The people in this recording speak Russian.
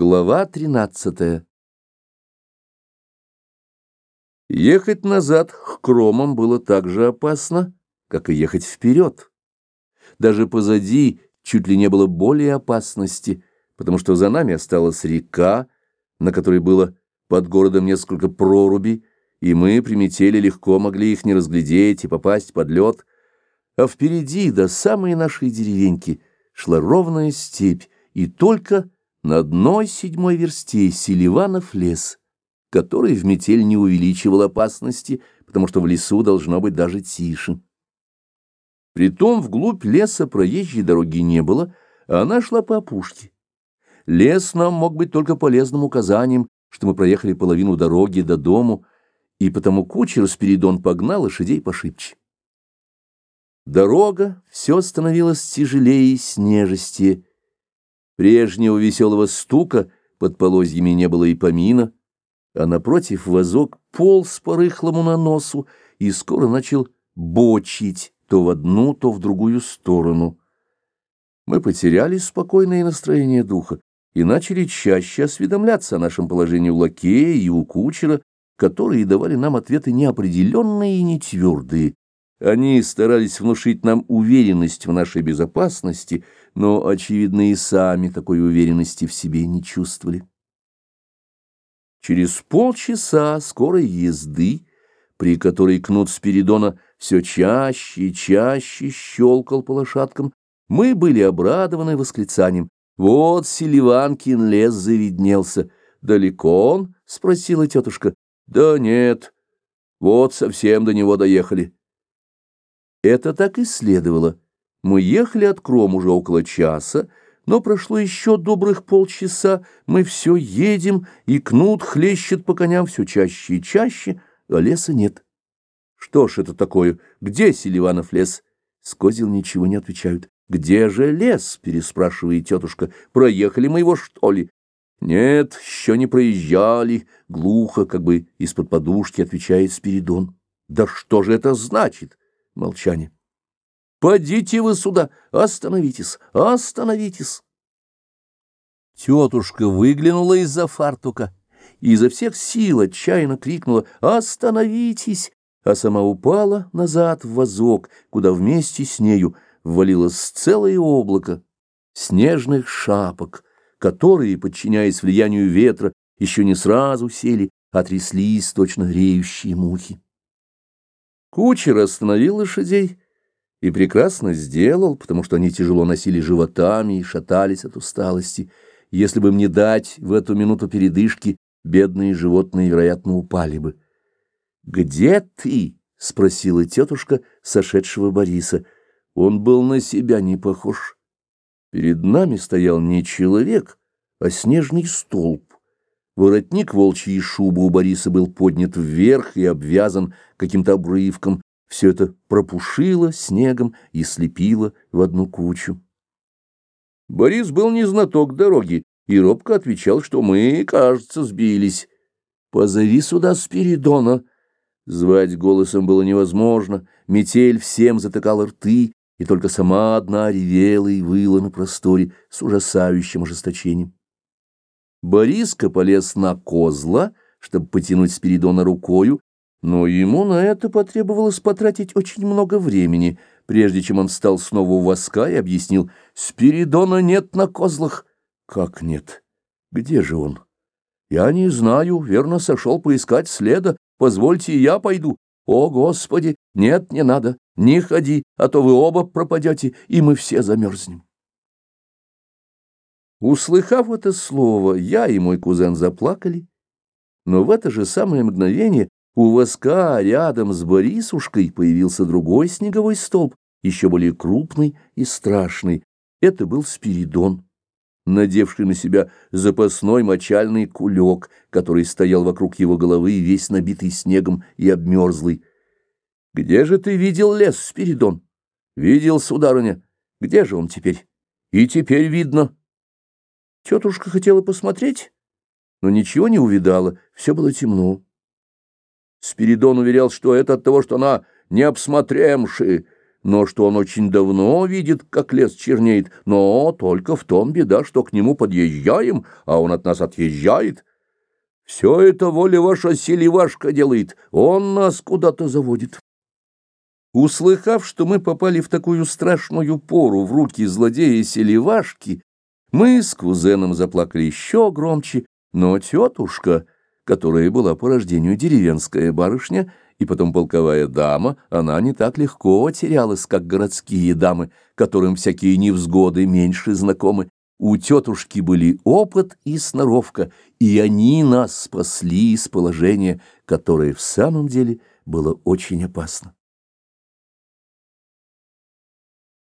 Глава 13 Ехать назад к Кромам было так же опасно, как и ехать вперед. Даже позади чуть ли не было более опасности, потому что за нами осталась река, на которой было под городом несколько прорубей, и мы при метели легко могли их не разглядеть и попасть под лед, а впереди до самой нашей деревеньки шла ровная степь, и только на одной седьмой версте Селиванов лес, который в метель не увеличивал опасности, потому что в лесу должно быть даже тише. Притом вглубь леса проезжей дороги не было, а она шла по опушке. Лес нам мог быть только полезным указанием, что мы проехали половину дороги до дому, и потому кучер Спиридон погнал лошадей пошибче. Дорога все становилась тяжелее и снежестее, Прежнего веселого стука под полозьями не было и помина, а напротив возок полз по рыхлому на носу и скоро начал бочить то в одну, то в другую сторону. Мы потеряли спокойное настроение духа и начали чаще осведомляться о нашем положении у лакея и у кучера, которые давали нам ответы неопределенные и нетвердые, они старались внушить нам уверенность в нашей безопасности, но, очевидно, и сами такой уверенности в себе не чувствовали. Через полчаса скорой езды, при которой кнут Спиридона все чаще и чаще щелкал по лошадкам, мы были обрадованы восклицанием. «Вот Селиванкин лес завиднелся. Далеко он?» — спросила тетушка. «Да нет, вот совсем до него доехали». Это так и следовало. Мы ехали от Кром уже около часа, но прошло еще добрых полчаса, мы все едем, и кнут хлещет по коням все чаще и чаще, а леса нет. Что ж это такое? Где Селиванов лес? Скозил ничего не отвечают. «Где же лес?» — переспрашивает тетушка. «Проехали мы его, что ли?» «Нет, еще не проезжали», — глухо, как бы из-под подушки отвечает Спиридон. «Да что же это значит?» Молчание. «Подите вы сюда! Остановитесь! Остановитесь!» Тетушка выглянула из-за фартука и изо всех сил отчаянно крикнула «Остановитесь!», а сама упала назад в вазок, куда вместе с нею ввалилось целое облако снежных шапок, которые, подчиняясь влиянию ветра, еще не сразу сели, а точно греющие мухи. Кучер остановил лошадей и прекрасно сделал, потому что они тяжело носили животами и шатались от усталости. Если бы мне дать в эту минуту передышки, бедные животные, вероятно, упали бы. «Где ты?» — спросила тетушка сошедшего Бориса. Он был на себя не похож. Перед нами стоял не человек, а снежный столб. Воротник волчьей шубы у Бориса был поднят вверх и обвязан каким-то обрывком. Все это пропушило снегом и слепило в одну кучу. Борис был не знаток дороги и робко отвечал, что мы, кажется, сбились. «Позови сюда Спиридона!» Звать голосом было невозможно, метель всем затыкала рты, и только сама одна ревела и выла на просторе с ужасающим ожесточением. Бориска полез на козла, чтобы потянуть Спиридона рукою, но ему на это потребовалось потратить очень много времени, прежде чем он встал снова у воска и объяснил, «Спиридона нет на козлах». «Как нет? Где же он?» «Я не знаю, верно, сошел поискать следа. Позвольте, я пойду». «О, Господи! Нет, не надо, не ходи, а то вы оба пропадете, и мы все замерзнем». Услыхав это слово, я и мой кузен заплакали, но в это же самое мгновение у воска рядом с Борисушкой появился другой снеговой столб, еще более крупный и страшный. Это был Спиридон, надевший на себя запасной мочальный кулек, который стоял вокруг его головы, весь набитый снегом и обмерзлый. «Где же ты видел лес, Спиридон?» «Видел, сударыня. Где же он теперь?» «И теперь видно». Тетушка хотела посмотреть, но ничего не увидала, все было темно. Спиридон уверял, что это от того, что она не обсмотремши. но что он очень давно видит, как лес чернеет, но только в том беда, что к нему подъезжаем, а он от нас отъезжает. Все это воля ваша селивашка делает, он нас куда-то заводит. Услыхав, что мы попали в такую страшную пору в руки злодея селивашки, мы с кузеном заплакали еще громче, но тетушка, которая была по рождению деревенская барышня, и потом полковая дама, она не так легко терялась, как городские дамы, которым всякие невзгоды меньше знакомы. У тетушки были опыт и сноровка, и они нас спасли из положения, которое в самом деле было очень опасно.